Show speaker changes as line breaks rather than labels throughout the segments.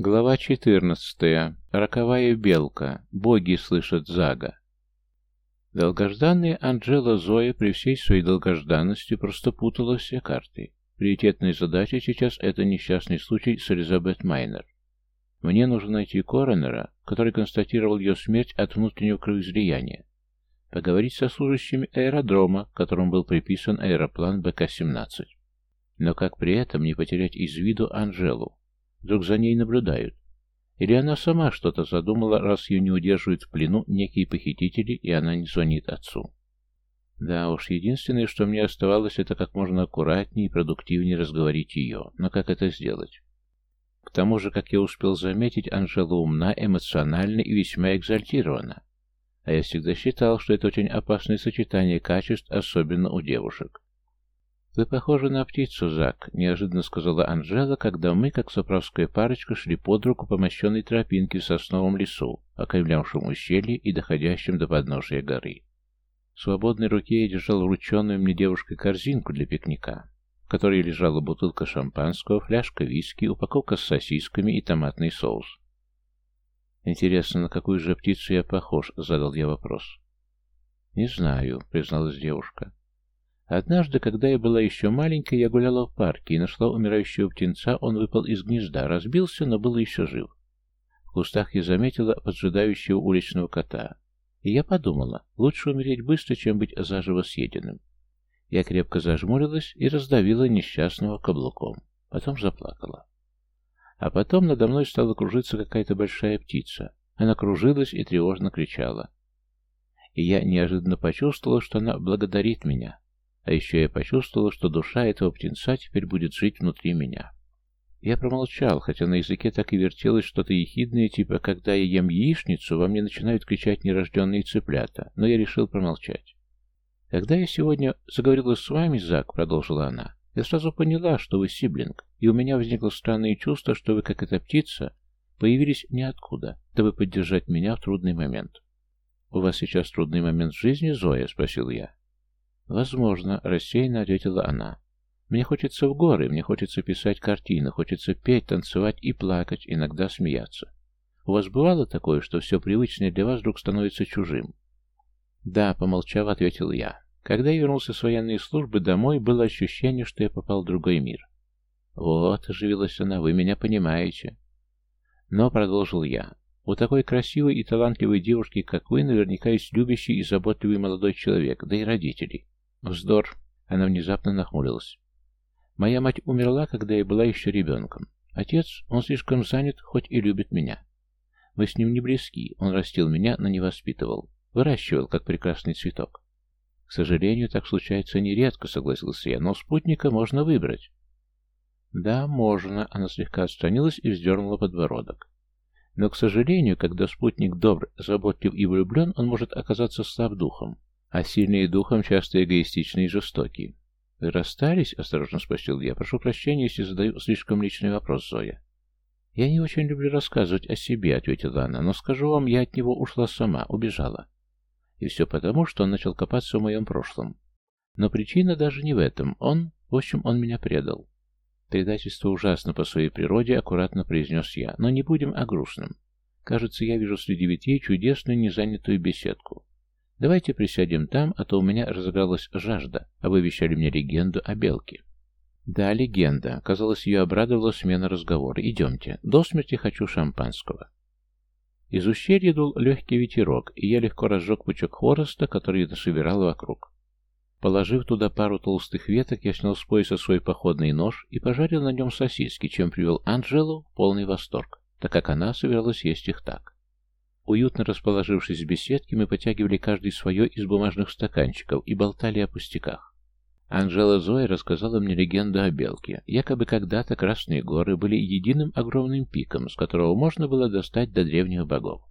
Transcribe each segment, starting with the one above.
Глава 14. Роковая белка. Боги слышат Зага. Долгожданная Анджела Зоя при всей своей долгожданности просто путала все карты. Приоритетной задачей сейчас это несчастный случай с Элизабет Майнер. Мне нужно найти коронера, который констатировал ее смерть от внутреннего кровоизлияния. Поговорить со служащими аэродрома, которому был приписан аэроплан БК-17. Но как при этом не потерять из виду Анжелу? Вдруг за ней наблюдают? Или она сама что-то задумала, раз ее не удерживают в плену некие похитители, и она не звонит отцу? Да уж, единственное, что мне оставалось, это как можно аккуратнее и продуктивнее разговорить ее. Но как это сделать? К тому же, как я успел заметить, Анжела умна, эмоциональна и весьма экзальтирована. А я всегда считал, что это очень опасное сочетание качеств, особенно у девушек. «Вы похожи на птицу, Зак», — неожиданно сказала Анжела, когда мы, как соправская парочка, шли под руку по мощенной тропинке в сосновом лесу, окаймлявшем ущелье и доходящем до подножия горы. В свободной руке я держал врученную мне девушкой корзинку для пикника, в которой лежала бутылка шампанского, фляжка виски, упаковка с сосисками и томатный соус. «Интересно, на какую же птицу я похож?» — задал я вопрос. «Не знаю», — призналась девушка. Однажды, когда я была еще маленькой, я гуляла в парке и нашла умирающего птенца, он выпал из гнезда, разбился, но был еще жив. В кустах я заметила поджидающего уличного кота. И я подумала, лучше умереть быстро, чем быть заживо съеденным. Я крепко зажмурилась и раздавила несчастного каблуком. Потом заплакала. А потом надо мной стала кружиться какая-то большая птица. Она кружилась и тревожно кричала. И я неожиданно почувствовала, что она благодарит меня, а еще я почувствовала, что душа этого птенца теперь будет жить внутри меня. Я промолчал, хотя на языке так и вертелось что-то ехидное, типа «когда я ем яичницу, во мне начинают кричать нерожденные цыплята», но я решил промолчать. «Когда я сегодня заговорила с вами, Зак», — продолжила она, — «я сразу поняла, что вы сиблинг, и у меня возникло странное чувство, что вы, как эта птица, появились ниоткуда, дабы поддержать меня в трудный момент». «У вас сейчас трудный момент в жизни, Зоя?» — спросил я. «Возможно», — рассеянно ответила она. «Мне хочется в горы, мне хочется писать картины, хочется петь, танцевать и плакать, иногда смеяться. У вас бывало такое, что все привычное для вас вдруг становится чужим?» «Да», — помолчав, ответил я. «Когда я вернулся с военной службы домой, было ощущение, что я попал в другой мир». «Вот», — оживилась она, — «вы меня понимаете». «Но», — продолжил я, — «у такой красивой и талантливой девушки, как вы, наверняка есть любящий и заботливый молодой человек, да и родители. Вздор. Она внезапно нахмурилась. Моя мать умерла, когда я была еще ребенком. Отец, он слишком занят, хоть и любит меня. Мы с ним не близки, он растил меня, но не воспитывал. Выращивал, как прекрасный цветок. К сожалению, так случается нередко, согласился я, но спутника можно выбрать. Да, можно, она слегка отстранилась и вздернула подбородок. Но, к сожалению, когда спутник добр, заботлив и влюблен, он может оказаться слаб духом. А сильные духом часто эгоистичны и жестоки. «Вы расстались?» — осторожно спросил я. «Прошу прощения, если задаю слишком личный вопрос, Зоя». «Я не очень люблю рассказывать о себе», — ответила она. «Но скажу вам, я от него ушла сама, убежала. И все потому, что он начал копаться в моем прошлом. Но причина даже не в этом. Он, в общем, он меня предал. Предательство ужасно по своей природе, аккуратно произнес я. Но не будем о грустном. Кажется, я вижу среди ветвей чудесную незанятую беседку. Давайте присядем там, а то у меня разыгралась жажда, а вы вещали мне легенду о белке. Да, легенда. Казалось, ее обрадовала смена разговора. Идемте. До смерти хочу шампанского. Из ущелья дул легкий ветерок, и я легко разжег пучок хвороста, который я насобирал вокруг. Положив туда пару толстых веток, я снял с пояса свой походный нож и пожарил на нем сосиски, чем привел Анджелу в полный восторг, так как она собиралась есть их так. Уютно расположившись в беседке, мы потягивали каждый свое из бумажных стаканчиков и болтали о пустяках. Анжела Зоя рассказала мне легенду о белке. Якобы когда-то Красные горы были единым огромным пиком, с которого можно было достать до древних богов.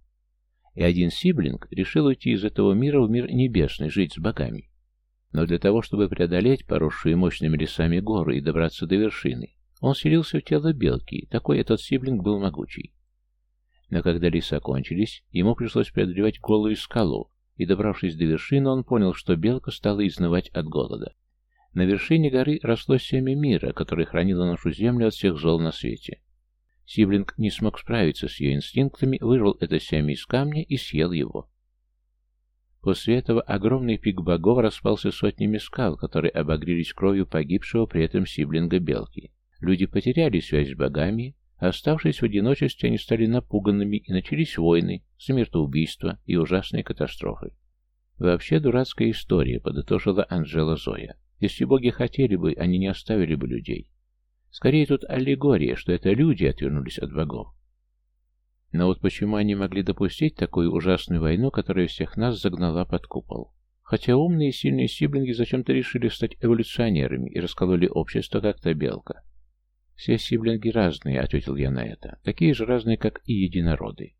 И один сиблинг решил уйти из этого мира в мир небесный, жить с богами. Но для того, чтобы преодолеть поросшие мощными лесами горы и добраться до вершины, он селился в тело белки, такой этот сиблинг был могучий. Но когда леса кончились, ему пришлось преодолевать голую скалу, и, добравшись до вершины, он понял, что белка стала изнывать от голода. На вершине горы росло семя мира, которое хранило нашу землю от всех зол на свете. Сиблинг не смог справиться с ее инстинктами, вырвал это семя из камня и съел его. После этого огромный пик богов распался сотнями скал, которые обогрелись кровью погибшего при этом сиблинга белки. Люди потеряли связь с богами, оставшись в одиночестве, они стали напуганными, и начались войны, смертоубийства и ужасные катастрофы. Вообще дурацкая история, подытожила Анжела Зоя. Если боги хотели бы, они не оставили бы людей. Скорее тут аллегория, что это люди отвернулись от богов. Но вот почему они могли допустить такую ужасную войну, которая всех нас загнала под купол? Хотя умные и сильные сиблинги зачем-то решили стать эволюционерами и раскололи общество, как то белка. «Все сиблинги разные», — ответил я на это. «Такие же разные, как и единороды.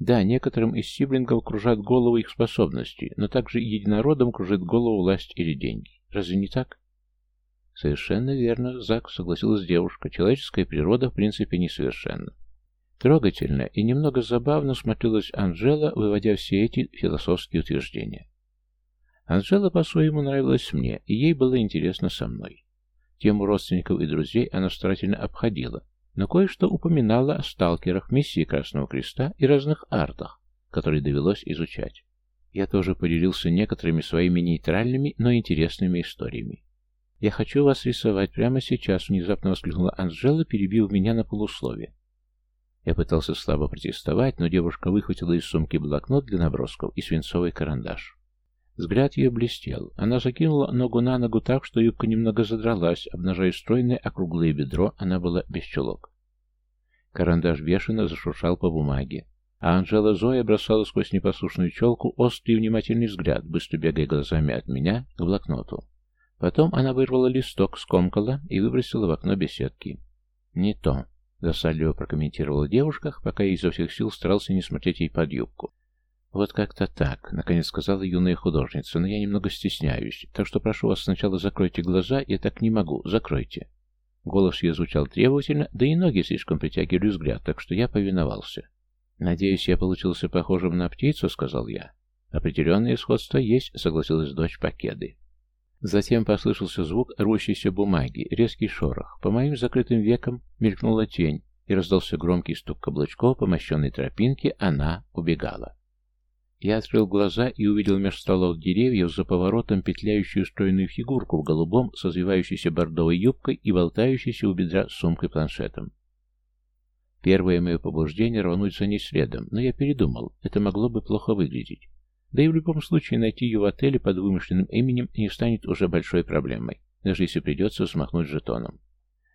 Да, некоторым из сиблингов кружат голову их способности, но также и единородам кружит голову власть или деньги. Разве не так?» «Совершенно верно, Зак», — согласилась девушка. «Человеческая природа, в принципе, несовершенна. Трогательно и немного забавно смотрелась Анжела, выводя все эти философские утверждения. Анжела по-своему нравилась мне, и ей было интересно со мной. Тему родственников и друзей она старательно обходила, но кое-что упоминала о сталкерах, миссии Красного Креста и разных артах, которые довелось изучать. Я тоже поделился некоторыми своими нейтральными, но интересными историями. «Я хочу вас рисовать прямо сейчас», — внезапно воскликнула Анжела, перебив меня на полусловие. Я пытался слабо протестовать, но девушка выхватила из сумки блокнот для набросков и свинцовый карандаш. Взгляд ее блестел. Она закинула ногу на ногу так, что юбка немного задралась, обнажая стройное округлое бедро, она была без чулок. Карандаш бешено зашуршал по бумаге, а Анжела Зоя бросала сквозь непослушную челку острый и внимательный взгляд, быстро бегая глазами от меня к блокноту. Потом она вырвала листок, скомкала и выбросила в окно беседки. «Не то», Досадливо прокомментировала девушка, пока я изо всех сил старался не смотреть ей под юбку. «Вот как-то так», — наконец сказала юная художница, — «но я немного стесняюсь, так что прошу вас сначала закройте глаза, я так не могу, закройте». Голос ее звучал требовательно, да и ноги слишком притягивали взгляд, так что я повиновался. «Надеюсь, я получился похожим на птицу», — сказал я. «Определенное сходство есть», — согласилась дочь Покеды. Затем послышался звук рвущейся бумаги, резкий шорох. По моим закрытым векам мелькнула тень, и раздался громкий стук каблучков по мощенной тропинке, она убегала. Я открыл глаза и увидел меж столов деревьев за поворотом петляющую стройную фигурку в голубом с развивающейся бордовой юбкой и болтающейся у бедра сумкой-планшетом. Первое мое побуждение рвануть за следом, но я передумал, это могло бы плохо выглядеть. Да и в любом случае найти ее в отеле под вымышленным именем не станет уже большой проблемой, даже если придется взмахнуть жетоном.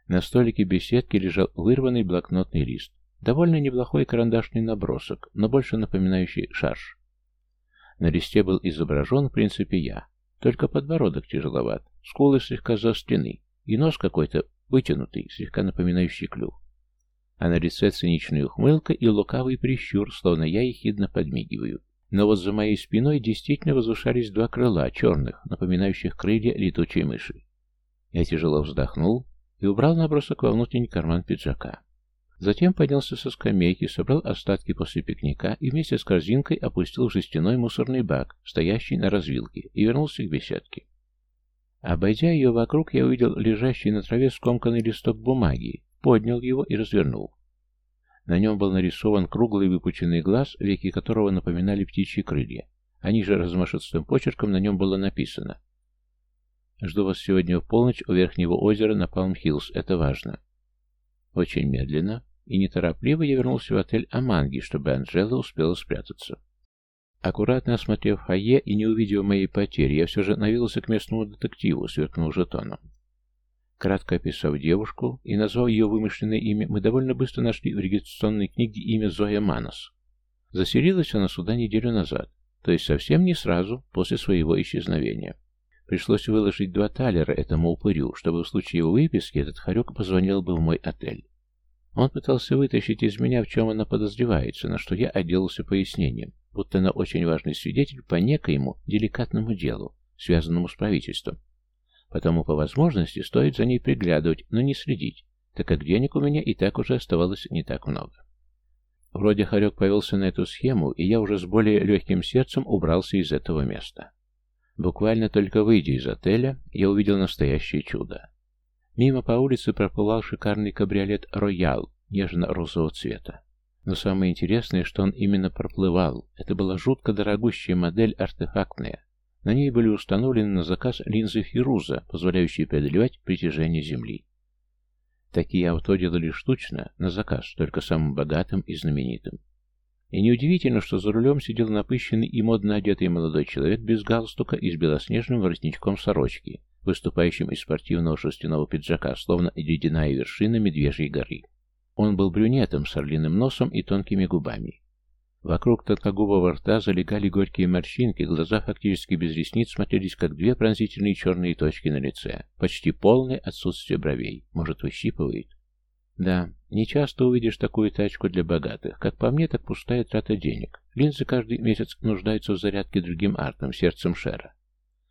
На столике беседки лежал вырванный блокнотный лист. Довольно неплохой карандашный набросок, но больше напоминающий шарж. На листе был изображен, в принципе, я. Только подбородок тяжеловат, скулы слегка заострены, и нос какой-то вытянутый, слегка напоминающий клюв. А на лице циничная ухмылка и лукавый прищур, словно я ехидно подмигиваю. Но вот за моей спиной действительно возвышались два крыла, черных, напоминающих крылья летучей мыши. Я тяжело вздохнул и убрал набросок во внутренний карман пиджака. Затем поднялся со скамейки, собрал остатки после пикника и вместе с корзинкой опустил в жестяной мусорный бак, стоящий на развилке, и вернулся к беседке. Обойдя ее вокруг, я увидел лежащий на траве скомканный листок бумаги, поднял его и развернул. На нем был нарисован круглый выпученный глаз, веки которого напоминали птичьи крылья. А ниже размашистым почерком на нем было написано «Жду вас сегодня в полночь у Верхнего озера на Палм-Хиллз. Это важно». Очень медленно и неторопливо я вернулся в отель Аманги, чтобы Анжела успела спрятаться. Аккуратно осмотрев фойе и не увидев моей потери, я все же навелся к местному детективу, сверкнув жетоном. Кратко описав девушку и назвав ее вымышленное имя, мы довольно быстро нашли в регистрационной книге имя Зоя Манос. Заселилась она сюда неделю назад, то есть совсем не сразу после своего исчезновения. Пришлось выложить два талера этому упырю, чтобы в случае его выписки этот хорек позвонил бы в мой отель. Он пытался вытащить из меня, в чем она подозревается, на что я отделался пояснением, будто она очень важный свидетель по некоему деликатному делу, связанному с правительством, Потому по возможности стоит за ней приглядывать, но не следить, так как денег у меня и так уже оставалось не так много. Вроде Харек повелся на эту схему, и я уже с более легким сердцем убрался из этого места. Буквально только выйдя из отеля, я увидел настоящее чудо. Мимо по улице проплывал шикарный кабриолет «Роял», нежно-розового цвета. Но самое интересное, что он именно проплывал. Это была жутко дорогущая модель артефактная. На ней были установлены на заказ линзы Фируза, позволяющие преодолевать притяжение Земли. Такие авто делали штучно, на заказ, только самым богатым и знаменитым. И неудивительно, что за рулем сидел напыщенный и модно одетый молодой человек без галстука и с белоснежным воротничком сорочки, выступающим из спортивного шерстяного пиджака, словно ледяная вершина Медвежьей горы. Он был брюнетом с орлиным носом и тонкими губами. Вокруг тонкогубого рта залегали горькие морщинки, глаза фактически без ресниц смотрелись, как две пронзительные черные точки на лице. Почти полное отсутствие бровей. Может, выщипывает? Да, не часто увидишь такую тачку для богатых. Как по мне, так пустая трата денег. Линзы каждый месяц нуждаются в зарядке другим артом, сердцем Шера.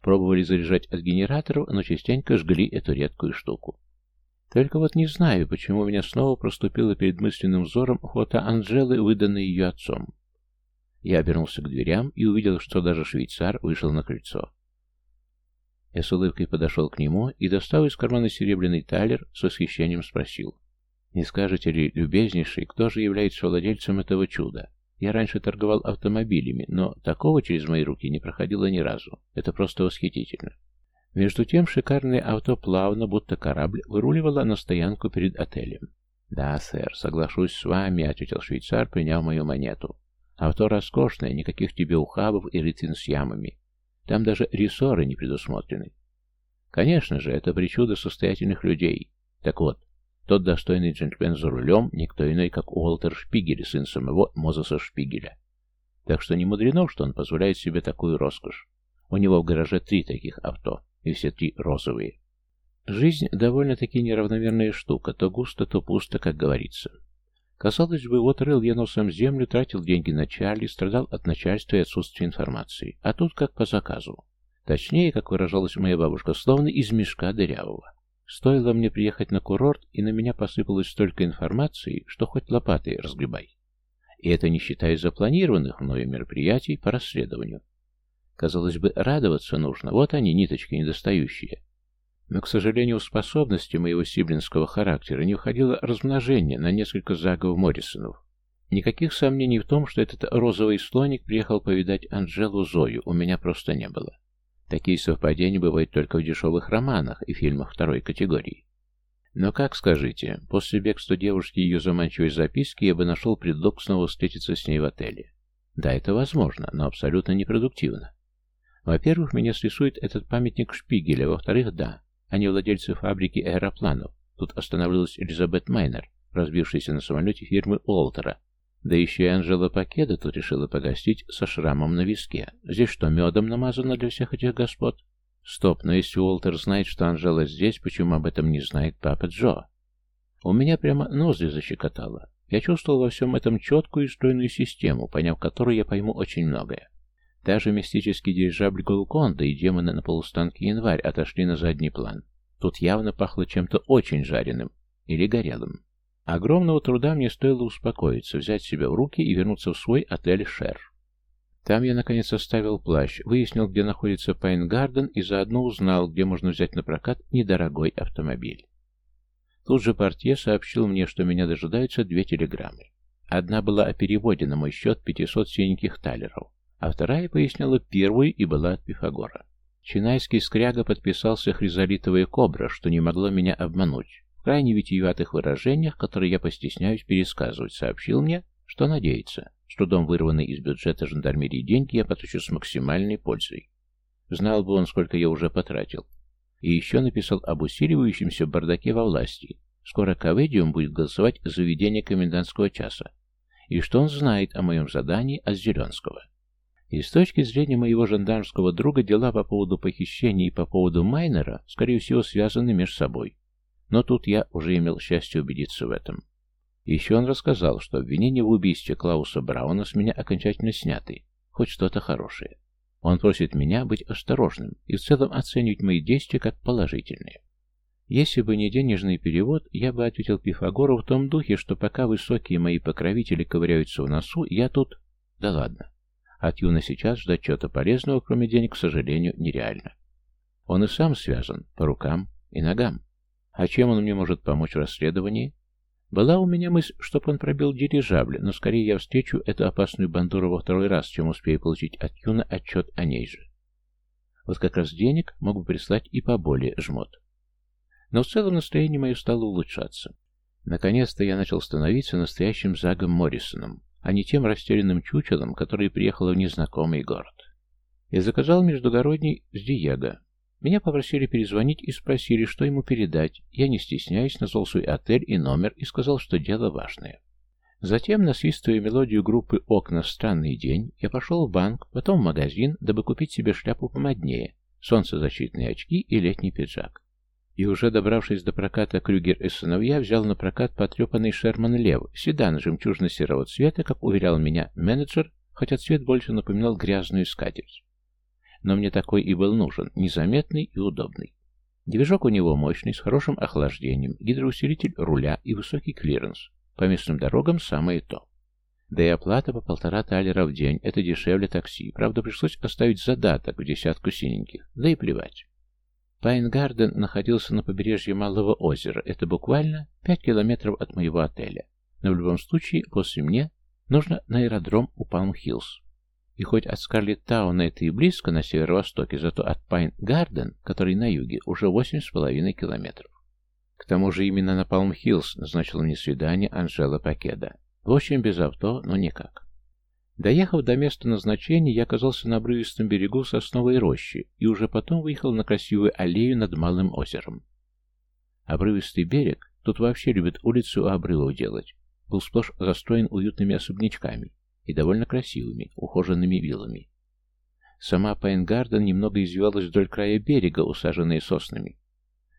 Пробовали заряжать от генераторов, но частенько жгли эту редкую штуку. Только вот не знаю, почему у меня снова проступило перед мысленным взором фото Анжелы, выданное ее отцом. Я обернулся к дверям и увидел, что даже швейцар вышел на крыльцо. Я с улыбкой подошел к нему и, достав из кармана серебряный талер, с восхищением спросил. Не скажете ли, любезнейший, кто же является владельцем этого чуда? Я раньше торговал автомобилями, но такого через мои руки не проходило ни разу. Это просто восхитительно. Между тем шикарное авто плавно, будто корабль, выруливало на стоянку перед отелем. «Да, сэр, соглашусь с вами», — ответил швейцар, приняв мою монету. «Авто роскошное, никаких тебе ухабов и рытвин с ямами. Там даже рессоры не предусмотрены. Конечно же, это причуда состоятельных людей. Так вот, тот достойный джентльмен за рулем, никто иной, как Уолтер Шпигель, сын самого Мозеса Шпигеля. Так что не мудрено, что он позволяет себе такую роскошь. У него в гараже три таких авто, и все три розовые. Жизнь довольно-таки неравномерная штука, то густо, то пусто, как говорится. Казалось бы, вот рыл я носом землю, тратил деньги на Чарли, страдал от начальства и отсутствия информации. А тут как по заказу. Точнее, как выражалась моя бабушка, словно из мешка дырявого. Стоило мне приехать на курорт, и на меня посыпалось столько информации, что хоть лопатой разгребай. И это не считая запланированных мною мероприятий по расследованию. Казалось бы, радоваться нужно, вот они, ниточки недостающие. Но, к сожалению, в способности моего сиблинского характера не входило размножение на несколько загов Моррисонов. Никаких сомнений в том, что этот розовый слоник приехал повидать Анжелу Зою, у меня просто не было. Такие совпадения бывают только в дешевых романах и фильмах второй категории. Но как скажите, после бегства девушки и ее заманчивой записки я бы нашел предлог снова встретиться с ней в отеле. Да, это возможно, но абсолютно непродуктивно. Во-первых, меня срисует этот памятник Шпигеля, во-вторых, да, они владельцы фабрики аэропланов. Тут останавливалась Элизабет Майнер, разбившаяся на самолете фирмы Уолтера, да еще и Анжела Пакеда тут решила погостить со шрамом на виске. Здесь что, медом намазано для всех этих господ? Стоп, но если Уолтер знает, что Анжела здесь, почему об этом не знает папа Джо? У меня прямо ноздри защекотало. Я чувствовал во всем этом четкую и стройную систему, поняв которую я пойму очень многое. Даже мистический дирижабль Голконда и демоны на полустанке Январь отошли на задний план. Тут явно пахло чем-то очень жареным или горелым. Огромного труда мне стоило успокоиться, взять себя в руки и вернуться в свой отель «Шер». Там я, наконец, оставил плащ, выяснил, где находится Пайнгарден и заодно узнал, где можно взять на прокат недорогой автомобиль. Тут же портье сообщил мне, что меня дожидаются две телеграммы. Одна была о переводе на мой счет 500 синеньких талеров, а вторая поясняла первую и была от Пифагора. Чинайский скряга подписался хризолитовая кобра, что не могло меня обмануть крайне витиеватых выражениях, которые я постесняюсь пересказывать, сообщил мне, что надеется, с трудом вырванные из бюджета жандармерии деньги я потрачу с максимальной пользой. Знал бы он, сколько я уже потратил. И еще написал об усиливающемся бардаке во власти. Скоро Каведиум будет голосовать за введение комендантского часа. И что он знает о моем задании от Зеленского. И с точки зрения моего жандармского друга дела по поводу похищения и по поводу Майнера, скорее всего, связаны между собой. Но тут я уже имел счастье убедиться в этом. Еще он рассказал, что обвинения в убийстве Клауса Брауна с меня окончательно сняты. Хоть что-то хорошее. Он просит меня быть осторожным и в целом оценивать мои действия как положительные. Если бы не денежный перевод, я бы ответил Пифагору в том духе, что пока высокие мои покровители ковыряются в носу, я тут... Да ладно. От Юна сейчас ждать чего-то полезного, кроме денег, к сожалению, нереально. Он и сам связан, по рукам и ногам. А чем он мне может помочь в расследовании? Была у меня мысль, чтоб он пробил дирижабль, но скорее я встречу эту опасную бандуру во второй раз, чем успею получить от Юна отчет о ней же. Вот как раз денег мог бы прислать и поболее жмот. Но в целом настроение мое стало улучшаться. Наконец-то я начал становиться настоящим Загом Моррисоном, а не тем растерянным чучелом, который приехал в незнакомый город. Я заказал междугородний с Диего. Меня попросили перезвонить и спросили, что ему передать. Я, не стесняясь, назвал свой отель и номер и сказал, что дело важное. Затем, насвистывая мелодию группы «Окна. Странный день», я пошел в банк, потом в магазин, дабы купить себе шляпу помоднее, солнцезащитные очки и летний пиджак. И уже добравшись до проката «Крюгер и сыновья», взял напрокат потрепанный «Шерман Лев», седан жемчужно-серого цвета, как уверял меня менеджер, хотя цвет больше напоминал грязную скатерть. Но мне такой и был нужен, незаметный и удобный. Движок у него мощный, с хорошим охлаждением, гидроусилитель руля и высокий клиренс. По местным дорогам самое то. Да и оплата по полтора талера в день, это дешевле такси. Правда, пришлось оставить задаток в десятку синеньких, да и плевать. Пайнгарден находился на побережье Малого озера, это буквально пять километров от моего отеля. Но в любом случае, после мне нужно на аэродром у Палм-Хиллз. И хоть от Скарлетт-Тауна это и близко на северо-востоке, зато от Пайн-Гарден, который на юге, уже восемь с половиной километров. К тому же именно на Палм-Хиллз назначила мне свидание Анжела Пакеда. В общем, без авто, но никак. Доехав до места назначения, я оказался на обрывистом берегу сосновой рощи и уже потом выехал на красивую аллею над Малым озером. Обрывистый берег, тут вообще любят улицу у обрывов делать, был сплошь застроен уютными особнячками и довольно красивыми, ухоженными виллами. Сама Пайнгарден немного извивалась вдоль края берега, усаженные соснами.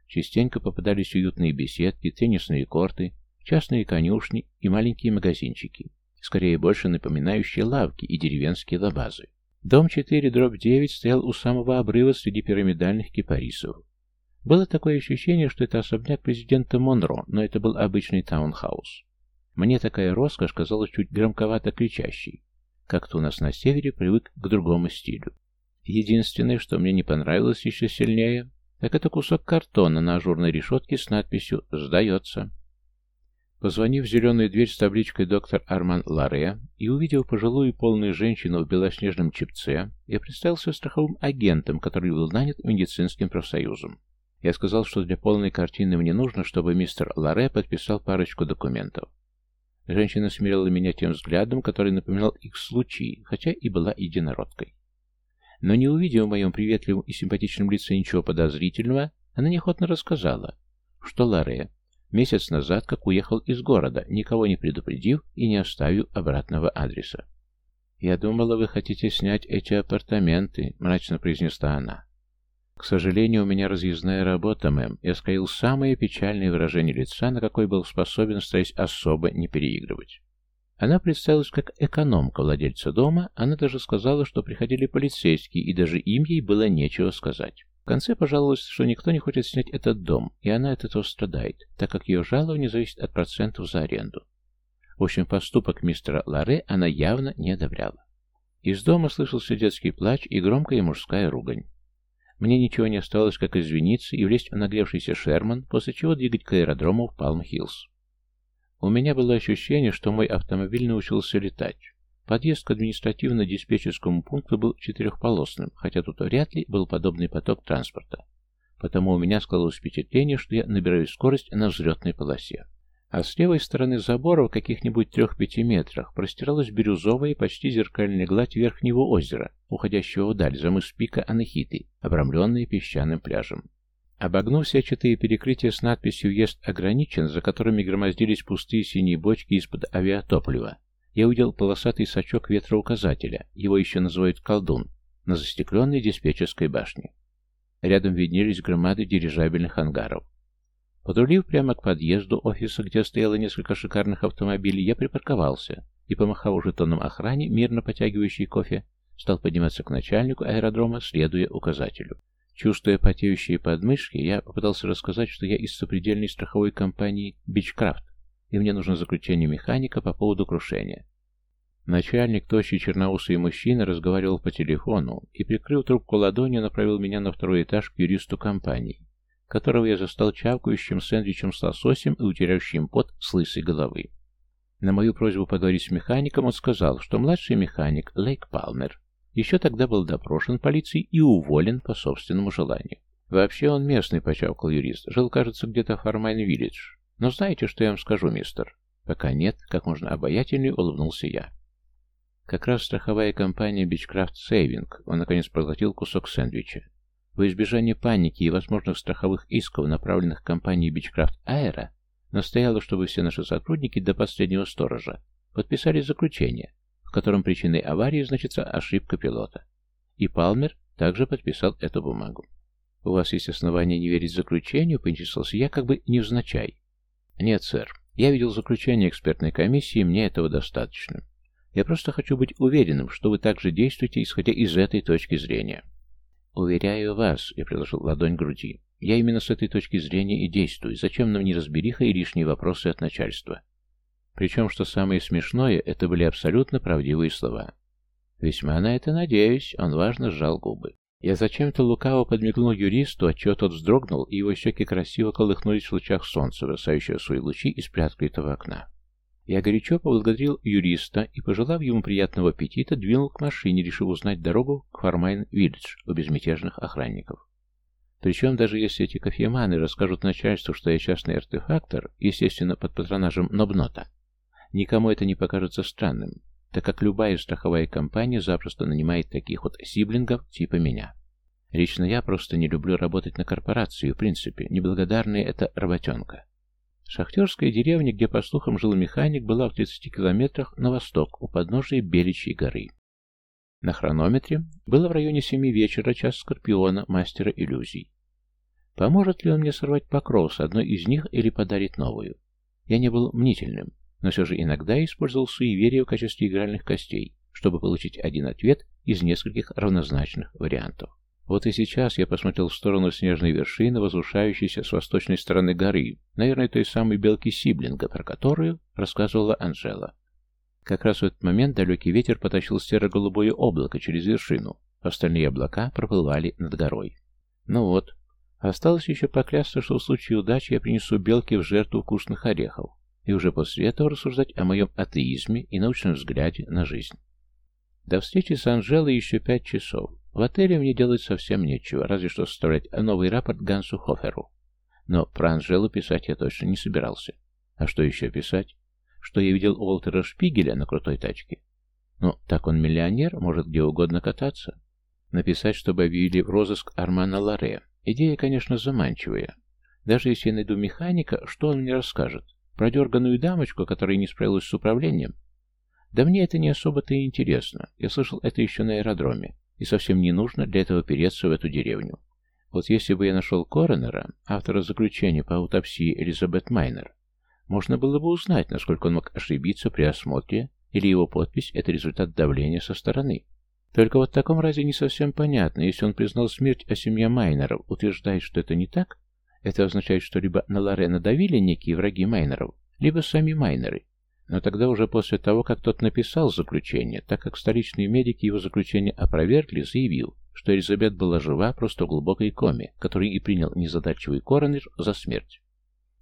Частенько попадались уютные беседки, теннисные корты, частные конюшни и маленькие магазинчики скорее больше напоминающие лавки и деревенские лабазы. Дом 4, дробь 9 стоял у самого обрыва среди пирамидальных кипарисов. Было такое ощущение, что это особняк президента Монро, но это был обычный таунхаус. Мне такая роскошь казалась чуть громковато кричащей. Как-то у нас на севере привык к другому стилю. Единственное, что мне не понравилось еще сильнее, так это кусок картона на ажурной решетке с надписью «Сдается». Позвонив в зеленую дверь с табличкой «Доктор Арман Ларе» и увидев пожилую полную женщину в белоснежном чипце, я представился страховым агентом, который был нанят медицинским профсоюзом. Я сказал, что для полной картины мне нужно, чтобы мистер Ларе подписал парочку документов. Женщина смирила меня тем взглядом, который напоминал их случаи, хотя и была единородкой. Но не увидев в моем приветливом и симпатичном лице ничего подозрительного, она неохотно рассказала, что Ларе Месяц назад, как уехал из города, никого не предупредив и не оставив обратного адреса. «Я думала, вы хотите снять эти апартаменты», — мрачно произнесла она. «К сожалению, у меня разъездная работа, мэм». Я скроил самое печальное выражение лица, на какой был способен, стараясь особо не переигрывать. Она представилась как экономка владельца дома, она даже сказала, что приходили полицейские, и даже им ей было нечего сказать. В конце пожаловалась, что никто не хочет снять этот дом, и она от этого страдает, так как ее жалование зависит от процентов за аренду. В общем, поступок мистера Ларе она явно не одобряла. Из дома слышался детский плач и громкая мужская ругань. Мне ничего не осталось, как извиниться и влезть в нагревшийся Шерман, после чего двигать к аэродрому в Палм-Хиллз. У меня было ощущение, что мой автомобиль научился летать. Подъезд к административно-диспетчерскому пункту был четырехполосным, хотя тут вряд ли был подобный поток транспорта. Потому у меня складывалось впечатление, что я набираю скорость на взлетной полосе. А с левой стороны забора в каких-нибудь трех-пяти метрах простиралась бирюзовая, почти зеркальная гладь верхнего озера, уходящего вдаль за мыс пика Анахиты, обрамленная песчаным пляжем. Обогнув сетчатые перекрытия с надписью «Въезд ограничен», за которыми громоздились пустые синие бочки из-под авиатоплива, я увидел полосатый сачок ветроуказателя, его еще называют колдун, на застекленной диспетчерской башне. Рядом виднелись громады дирижабельных ангаров. Подрулив прямо к подъезду офиса, где стояло несколько шикарных автомобилей, я припарковался и, помахав жетоном охране, мирно потягивающий кофе, стал подниматься к начальнику аэродрома, следуя указателю. Чувствуя потеющие подмышки, я попытался рассказать, что я из сопредельной страховой компании «Бичкрафт», и мне нужно заключение механика по поводу крушения. Начальник, тощий черноусый мужчина, разговаривал по телефону и, прикрыв трубку ладонью, направил меня на второй этаж к юристу компании. Которого я застал чавкающим сэндвичем с лососем и утирающим пот с лысой головы. На мою просьбу поговорить с механиком он сказал, что младший механик Лейк Палмер еще тогда был допрошен полицией и уволен по собственному желанию. Вообще он местный, почавкал юрист. Жил, кажется, где-то в Фармайн-Виллидж. Но знаете, что я вам скажу, мистер? Пока нет, как можно обаятельнее улыбнулся я. Как раз страховая компания Beechcraft Saving. Он, наконец, проглотил кусок сэндвича. Во избежание паники и возможных страховых исков, направленных компанией Beechcraft Aero, настояла, чтобы все наши сотрудники до последнего сторожа подписали заключение, в котором причиной аварии значится ошибка пилота. И Палмер также подписал эту бумагу. «У вас есть основания не верить заключению?» — поинтересовался я как бы невзначай. «Нет, сэр. Я видел заключение экспертной комиссии, мне этого достаточно. Я просто хочу быть уверенным, что вы также действуете, исходя из этой точки зрения». «Уверяю вас», — я приложил ладонь к груди, — «я именно с этой точки зрения и действую. Зачем нам неразбериха и лишние вопросы от начальства?» Причем, что самое смешное, это были абсолютно правдивые слова. «Весьма на это надеюсь», — он важно сжал губы. Я зачем-то лукаво подмигнул юристу, отчего тот вздрогнул, и его щеки красиво колыхнулись в лучах солнца, бросающего свои лучи из приоткрытого окна. Я горячо поблагодарил юриста и, пожелав ему приятного аппетита, двинул к машине, решив узнать дорогу к Фармайн-Виллидж у безмятежных охранников. Причем, даже если эти кофеманы расскажут начальству, что я частный артефактор, естественно, под патронажем Нобнота, никому это не покажется странным, так как любая страховая компания запросто нанимает таких вот сиблингов типа меня. Лично я просто не люблю работать на корпорацию, в принципе, неблагодарная это работенка. Шахтерская деревня, где, по слухам, жил механик, была в 30 километрах на восток, у подножия Беличьей горы. На хронометре было в районе семи вечера час Скорпиона, мастера иллюзий. Поможет ли он мне сорвать покров с одной из них или подарит новую? Я не был мнительным, но все же иногда использовал суеверие в качестве игральных костей, чтобы получить один ответ из нескольких равнозначных вариантов. Вот и сейчас я посмотрел в сторону снежной вершины, возвышающейся с восточной стороны горы, наверное, той самой белки Сиблинга, про которую рассказывала Анжела. Как раз в этот момент далекий ветер потащил серо-голубое облако через вершину, остальные облака проплывали над горой. Ну вот, осталось еще поклясться, что в случае удачи я принесу белке в жертву вкусных орехов, и уже после этого рассуждать о моем атеизме и научном взгляде на жизнь. До встречи с Анжелой еще пять часов. В отеле мне делать совсем нечего, разве что составлять новый рапорт Гансу Хоферу. Но про Анжелу писать я точно не собирался. А что еще писать? Что я видел Уолтера Шпигеля на крутой тачке? Ну, так он миллионер, может где угодно кататься. Написать, чтобы объявили в розыск Армана Ларе. Идея, конечно, заманчивая. Даже если я найду механика, что он мне расскажет? Про дерганую дамочку, которая не справилась с управлением? Да мне это не особо-то и интересно. Я слышал это еще на аэродроме и совсем не нужно для этого переться в эту деревню. Вот если бы я нашел коронера, автора заключения по аутопсии Элизабет Майнер, можно было бы узнать, насколько он мог ошибиться при осмотре, или его подпись – это результат давления со стороны. Только вот в таком разе не совсем понятно, если он признал смерть, а семья Майнеров утверждает, что это не так, это означает, что либо на Лорена давили некие враги Майнеров, либо сами Майнеры, но тогда уже после того, как тот написал заключение, так как столичные медики его заключение опровергли, заявил, что Элизабет была жива просто в глубокой коме, который и принял незадачливый коронер за смерть.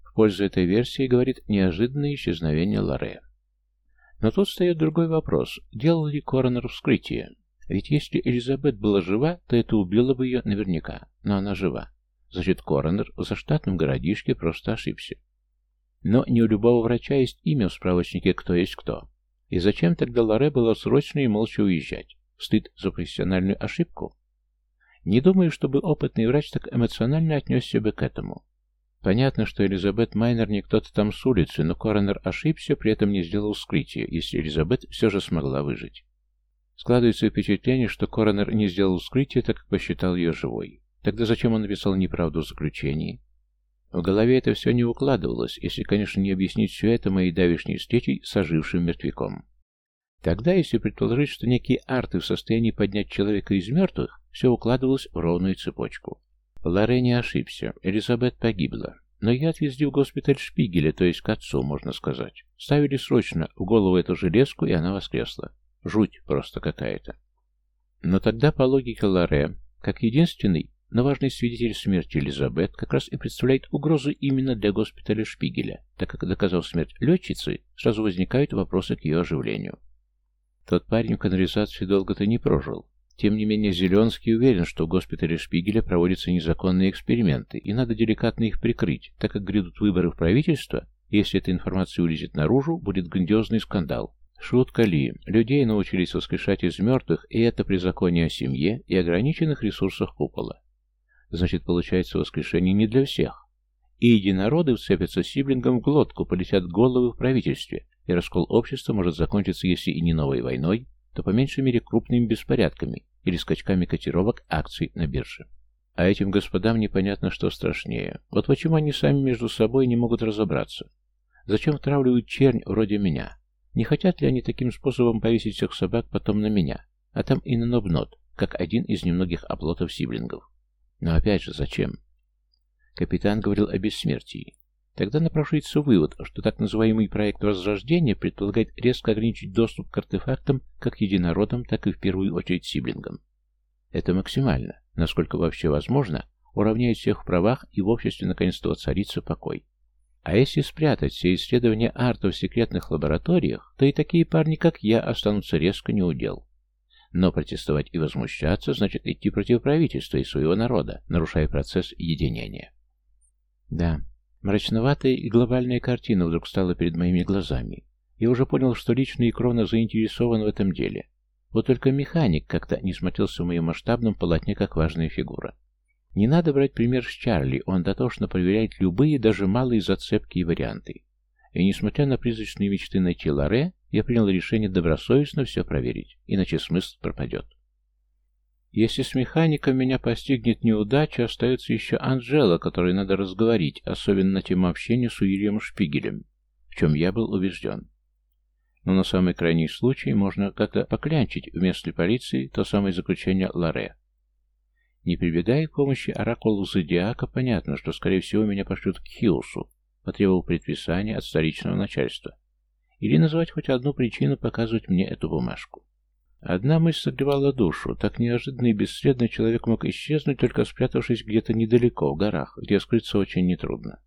В пользу этой версии говорит неожиданное исчезновение Лоре. Но тут встает другой вопрос. Делал ли коронер вскрытие? Ведь если Элизабет была жива, то это убило бы ее наверняка. Но она жива. Значит, коронер в заштатном городишке просто ошибся. Но не у любого врача есть имя в справочнике «Кто есть кто». И зачем тогда Лоре было срочно и молча уезжать? Стыд за профессиональную ошибку? Не думаю, чтобы опытный врач так эмоционально отнесся бы к этому. Понятно, что Элизабет Майнер не кто-то там с улицы, но коронер ошибся, при этом не сделал вскрытие, если Элизабет все же смогла выжить. Складывается впечатление, что коронер не сделал вскрытие, так как посчитал ее живой. Тогда зачем он написал неправду в заключении? В голове это все не укладывалось, если, конечно, не объяснить все это моей давешней встречей с ожившим мертвяком. Тогда, если предположить, что некие арты в состоянии поднять человека из мертвых, все укладывалось в ровную цепочку. Лоре не ошибся, Элизабет погибла. Но ее отвезли в госпиталь Шпигеля, то есть к отцу, можно сказать. Ставили срочно в голову эту железку, и она воскресла. Жуть просто какая-то. Но тогда, по логике Лоре, как единственный но важный свидетель смерти Элизабет как раз и представляет угрозу именно для госпиталя Шпигеля, так как, доказав смерть летчицы, сразу возникают вопросы к ее оживлению. Тот парень в канализации долго-то не прожил. Тем не менее, Зеленский уверен, что в госпитале Шпигеля проводятся незаконные эксперименты, и надо деликатно их прикрыть, так как грядут выборы в правительство, и если эта информация улезет наружу, будет грандиозный скандал. Шутка ли, людей научились воскрешать из мертвых, и это при законе о семье и ограниченных ресурсах купола. Значит, получается воскрешение не для всех. И единороды вцепятся сиблингом в глотку, полетят головы в правительстве, и раскол общества может закончиться, если и не новой войной, то по меньшей мере крупными беспорядками или скачками котировок акций на бирже. А этим господам непонятно, что страшнее. Вот почему они сами между собой не могут разобраться. Зачем втравливают чернь вроде меня? Не хотят ли они таким способом повесить всех собак потом на меня? А там и на Нобнот, как один из немногих оплотов сиблингов. Но опять же, зачем? Капитан говорил о бессмертии. Тогда напрашивается вывод, что так называемый проект Возрождения предполагает резко ограничить доступ к артефактам как единородам, так и в первую очередь сиблингам. Это максимально, насколько вообще возможно, уравняет всех в правах и в обществе наконец-то воцарится покой. А если спрятать все исследования арта в секретных лабораториях, то и такие парни, как я, останутся резко неудел. Но протестовать и возмущаться значит идти против правительства и своего народа, нарушая процесс единения. Да, мрачноватая и глобальная картина вдруг стала перед моими глазами. Я уже понял, что лично и кровно заинтересован в этом деле. Вот только механик как-то не смотрелся в моем масштабном полотне как важная фигура. Не надо брать пример с Чарли, он дотошно проверяет любые, даже малые зацепки и варианты. И несмотря на призрачные мечты найти Ларе, я принял решение добросовестно все проверить, иначе смысл пропадет. Если с механиком меня постигнет неудача, остается еще Анжела, которой надо разговорить, особенно на тему общения с Уильямом Шпигелем, в чем я был убежден. Но на самый крайний случай можно как-то поклянчить вместо полиции то самое заключение Ларе. Не прибегая к помощи оракулу Зодиака, понятно, что, скорее всего, меня пошлют к Хиусу, потребовал предписания от столичного начальства. Или назвать хоть одну причину показывать мне эту бумажку. Одна мысль согревала душу. Так неожиданно и бесследно человек мог исчезнуть, только спрятавшись где-то недалеко, в горах, где скрыться очень нетрудно.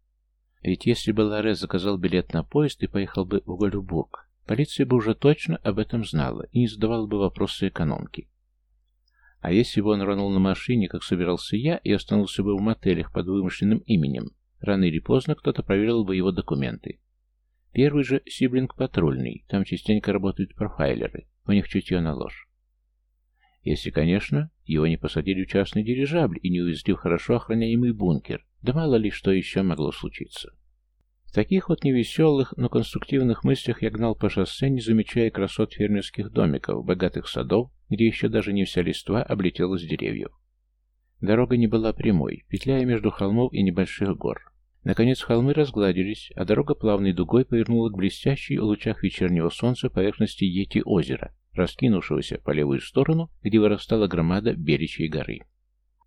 Ведь если бы Ларе заказал билет на поезд и поехал бы в Голюбург, полиция бы уже точно об этом знала и не задавала бы вопросы экономки. А если бы он рванул на машине, как собирался я, и остановился бы в мотелях под вымышленным именем, рано или поздно кто-то проверил бы его документы. Первый же сиблинг патрульный, там частенько работают профайлеры, у них чутье на ложь. Если, конечно, его не посадили в частный дирижабль и не увезли в хорошо охраняемый бункер, да мало ли что еще могло случиться. В таких вот невеселых, но конструктивных мыслях я гнал по шоссе, не замечая красот фермерских домиков, богатых садов, где еще даже не вся листва облетела с деревьев. Дорога не была прямой, петляя между холмов и небольших гор. Наконец холмы разгладились, а дорога плавной дугой повернула к блестящей в лучах вечернего солнца поверхности Йети-озера, раскинувшегося по левую сторону, где вырастала громада Беличьей горы.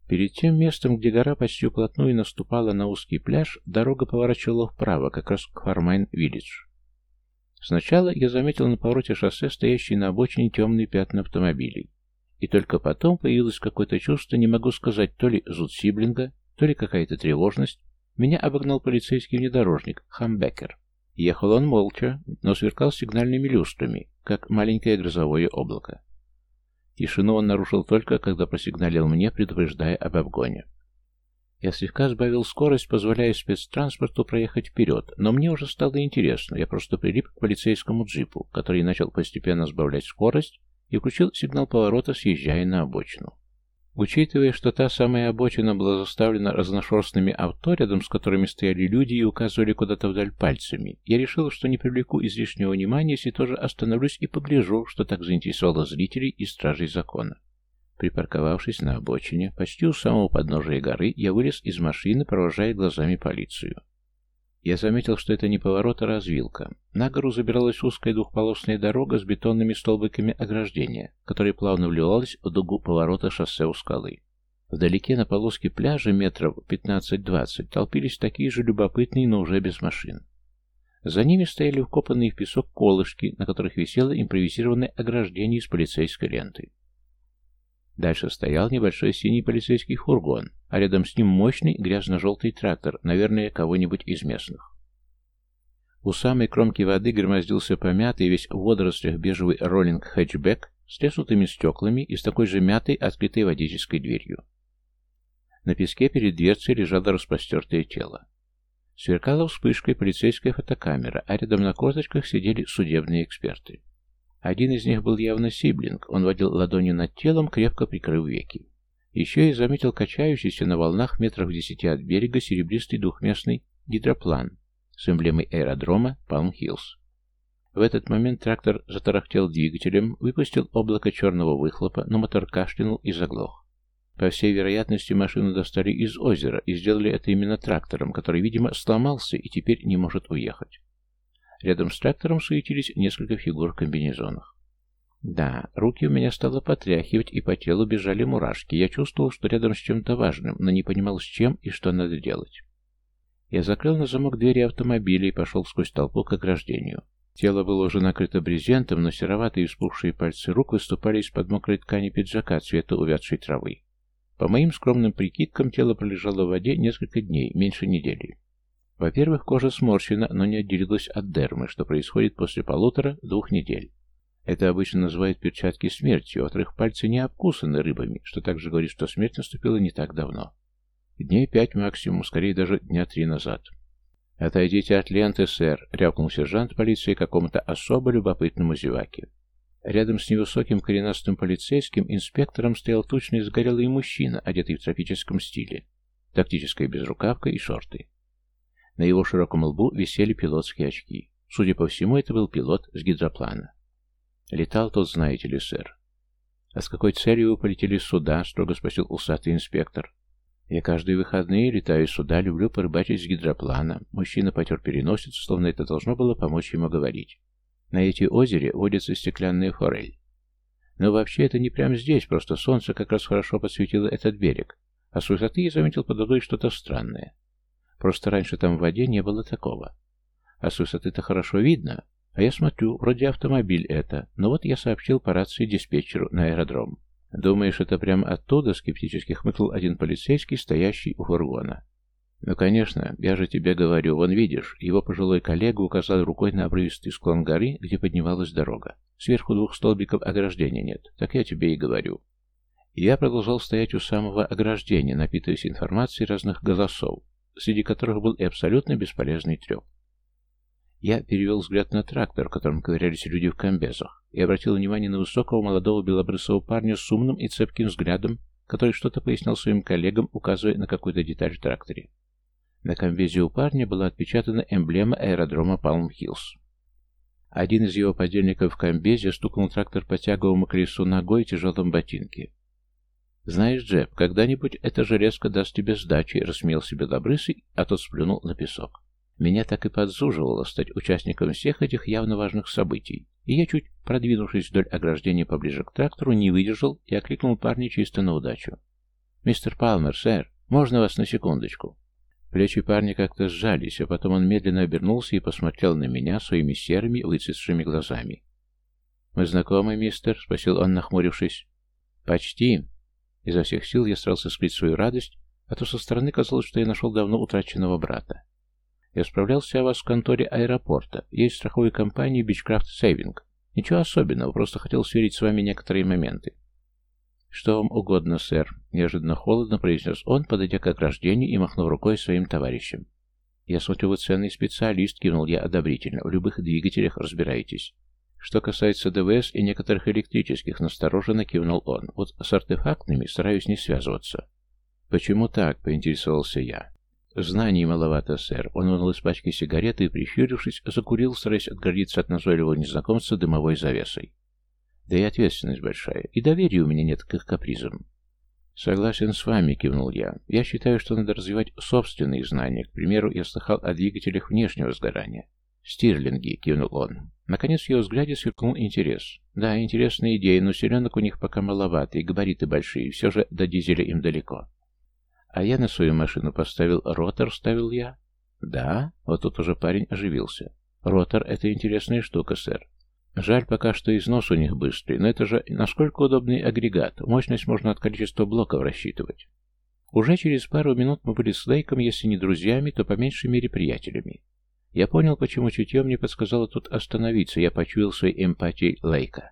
Перед тем местом, где гора почти вплотную наступала на узкий пляж, дорога поворачивала вправо, как раз к Фармайн-Виллидж. Сначала я заметил на повороте шоссе стоящие на обочине темные пятна автомобилей. И только потом появилось какое-то чувство, не могу сказать, то ли зуд сиблинга, то ли какая-то тревожность. Меня обогнал полицейский внедорожник, Хамбекер. Ехал он молча, но сверкал сигнальными люстрами, как маленькое грозовое облако. Тишину он нарушил только, когда просигналил мне, предупреждая об обгоне. Я слегка сбавил скорость, позволяя спецтранспорту проехать вперед, но мне уже стало интересно, я просто прилип к полицейскому джипу, который начал постепенно сбавлять скорость и включил сигнал поворота, съезжая на обочину. Учитывая, что та самая обочина была заставлена разношерстными авто, рядом с которыми стояли люди и указывали куда-то вдаль пальцами, я решил, что не привлеку излишнего внимания, если тоже остановлюсь и погляжу, что так заинтересовало зрителей и стражей закона. Припарковавшись на обочине, почти у самого подножия горы, я вылез из машины, провожая глазами полицию. Я заметил, что это не поворот, а развилка. На гору забиралась узкая двухполосная дорога с бетонными столбиками ограждения, которая плавно вливалась в дугу поворота шоссе у скалы. Вдалеке на полоске пляжа метров 15-20 толпились такие же любопытные, но уже без машин. За ними стояли вкопанные в песок колышки, на которых висело импровизированное ограждение из полицейской ленты. Дальше стоял небольшой синий полицейский фургон, а рядом с ним мощный грязно-желтый трактор, наверное, кого-нибудь из местных. У самой кромки воды громоздился помятый весь в водорослях бежевый роллинг-хэтчбэк с треснутыми стеклами и с такой же мятой открытой водительской дверью. На песке перед дверцей лежало распростертое тело. Сверкала вспышкой полицейская фотокамера, а рядом на корточках сидели судебные эксперты. Один из них был явно сиблинг, он водил ладонью над телом, крепко прикрыв веки. Еще я заметил качающийся на волнах метрах в десяти от берега серебристый двухместный гидроплан с эмблемой аэродрома Палм-Хиллз. В этот момент трактор затарахтел двигателем, выпустил облако черного выхлопа, но мотор кашлянул и заглох. По всей вероятности, машину достали из озера и сделали это именно трактором, который, видимо, сломался и теперь не может уехать. Рядом с трактором суетились несколько фигур в комбинезонах. Да, руки у меня стало потряхивать, и по телу бежали мурашки. Я чувствовал, что рядом с чем-то важным, но не понимал, с чем и что надо делать. Я закрыл на замок двери автомобиля и пошел сквозь толпу к ограждению. Тело было уже накрыто брезентом, но сероватые вспухшие пальцы рук выступали из-под мокрой ткани пиджака цвета увядшей травы. По моим скромным прикидкам, тело пролежало в воде несколько дней, меньше недели. Во-первых, кожа сморщена, но не отделилась от дермы, что происходит после полутора-двух недель. Это обычно называют перчатки смерти, во-вторых, пальцы не обкусаны рыбами, что также говорит, что смерть наступила не так давно. Дней пять максимум, скорее даже дня три назад. «Отойдите от ленты, сэр», — рявкнул сержант полиции какому-то особо любопытному зеваке. Рядом с невысоким коренастым полицейским инспектором стоял тучный сгорелый мужчина, одетый в тропическом стиле. Тактическая безрукавка и шорты. На его широком лбу висели пилотские очки. Судя по всему, это был пилот с гидроплана. Летал тот, знаете ли, сэр. «А с какой целью вы полетели сюда?» — строго спросил усатый инспектор. «Я каждые выходные летаю сюда, люблю порыбачить с гидроплана». Мужчина потер переносицу, словно это должно было помочь ему говорить. На эти озере водится стеклянная форель. Но вообще это не прямо здесь, просто солнце как раз хорошо подсветило этот берег, а с высоты я заметил под водой что-то странное. Просто раньше там в воде не было такого. А с высоты-то хорошо видно, а я смотрю, вроде автомобиль это, но вот я сообщил по рации диспетчеру на аэродром. «Думаешь, это прямо оттуда?» — скептически хмыкнул один полицейский, стоящий у фургона. «Ну, конечно, я же тебе говорю, вон видишь». Его пожилой коллега указал рукой на обрывистый склон горы, где поднималась дорога. Сверху двух столбиков ограждения нет. Так я тебе и говорю. Я продолжал стоять у самого ограждения, напитываясь информацией разных голосов, среди которых был и абсолютно бесполезный треп. Я перевел взгляд на трактор, в котором ковырялись люди в комбезах, и обратил внимание на высокого молодого белобрысого парня с умным и цепким взглядом, который что-то пояснял своим коллегам, указывая на какую-то деталь в тракторе. На комбезе у парня была отпечатана эмблема аэродрома Палм-Хиллз. Один из его подельников в комбезе стукнул трактор по тяговому колесу ногой в тяжелом ботинке. «Знаешь, Джеб, когда-нибудь эта железка даст тебе сдачи», — рассмеял себе добрысый, а тот сплюнул на песок. Меня так и подзуживало стать участником всех этих явно важных событий, и я, чуть продвинувшись вдоль ограждения поближе к трактору, не выдержал и окликнул парня чисто на удачу. «Мистер Палмер, сэр, можно вас на секундочку?» Плечи парня как-то сжались, а потом он медленно обернулся и посмотрел на меня своими серыми, выцветшими глазами. «Мы знакомы, мистер?» — спросил он, нахмурившись. «Почти». Изо всех сил я старался скрыть свою радость, а то со стороны казалось, что я нашел давно утраченного брата. Я справлялся о вас в конторе аэропорта. Есть страховой компании Beechcraft Saving. Ничего особенного, просто хотел сверить с вами некоторые моменты. «Что вам угодно, сэр», — неожиданно холодно произнес он, подойдя к ограждению и махнув рукой своим товарищам. «Я смотрю, вы ценный специалист», — кивнул я одобрительно. «В любых двигателях разбираетесь». Что касается ДВС и некоторых электрических, настороженно кивнул он. Вот с артефактными стараюсь не связываться. «Почему так?» — поинтересовался я. «Знаний маловато, сэр». Он вынул из пачки сигареты и, прищурившись, закурил, стараясь отгордиться от назойливого незнакомца дымовой завесой. Да и ответственность большая, и доверия у меня нет к их капризам. Согласен с вами, кивнул я. Я считаю, что надо развивать собственные знания. К примеру, я слыхал о двигателях внешнего сгорания. Стирлинги, кивнул он. Наконец в его взгляде сверкнул интерес. Да, интересная идея, но селенок у них пока маловато, и габариты большие, все же до дизеля им далеко. А я на свою машину поставил ротор, ставил я. Да, вот тут уже парень оживился. Ротор — это интересная штука, сэр. Жаль пока, что износ у них быстрый, но это же насколько удобный агрегат. Мощность можно от количества блоков рассчитывать. Уже через пару минут мы были с Лейком, если не друзьями, то по меньшей мере приятелями. Я понял, почему чутье мне подсказало тут остановиться, я почуял своей эмпатией Лейка.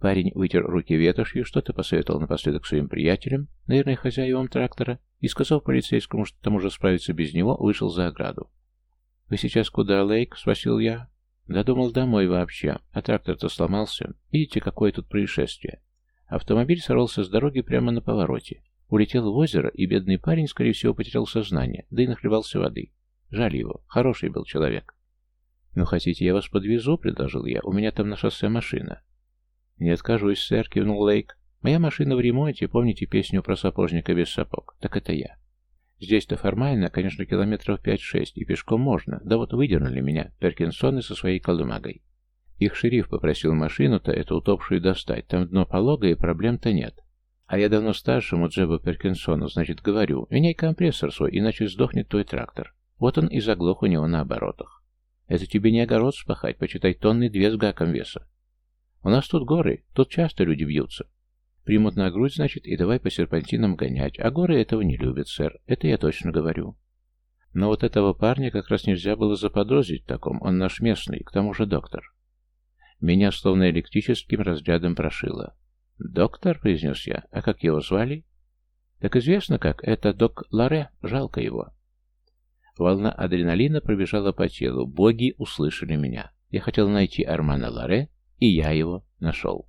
Парень вытер руки ветошью, что-то посоветовал напоследок своим приятелям, наверное, хозяевам трактора, и, сказав полицейскому, что там уже справиться без него, вышел за ограду. «Вы сейчас куда, Лейк?» — спросил я. «Да думал, домой вообще, а трактор-то сломался. Видите, какое тут происшествие?» Автомобиль сорвался с дороги прямо на повороте. Улетел в озеро, и бедный парень, скорее всего, потерял сознание, да и нахлебался воды. Жаль его, хороший был человек. «Ну, хотите, я вас подвезу?» — предложил я. «У меня там на шоссе машина». «Не откажусь, сэр», — кивнул Лейк. «Моя машина в ремонте, помните песню про сапожника без сапог? Так это я. Здесь-то формально, конечно, километров пять-шесть, и пешком можно, да вот выдернули меня, Перкинсоны со своей колымагой. Их шериф попросил машину-то, эту утопшую, достать, там дно пологое, проблем-то нет. А я давно старшему Джебу Перкинсону, значит, говорю, меняй компрессор свой, иначе сдохнет твой трактор. Вот он и заглох у него на оборотах. Это тебе не огород спахать, почитай тонны две с гаком веса. У нас тут горы, тут часто люди бьются. Примут на грудь, значит, и давай по серпантинам гонять, а горы этого не любят, сэр, это я точно говорю. Но вот этого парня как раз нельзя было заподозрить в таком, он наш местный, к тому же доктор. Меня словно электрическим разрядом прошило. «Доктор?» — произнес я. «А как его звали?» «Так известно как. Это док Ларе. Жалко его». Волна адреналина пробежала по телу. Боги услышали меня. Я хотел найти Армана Ларе, и я его нашел.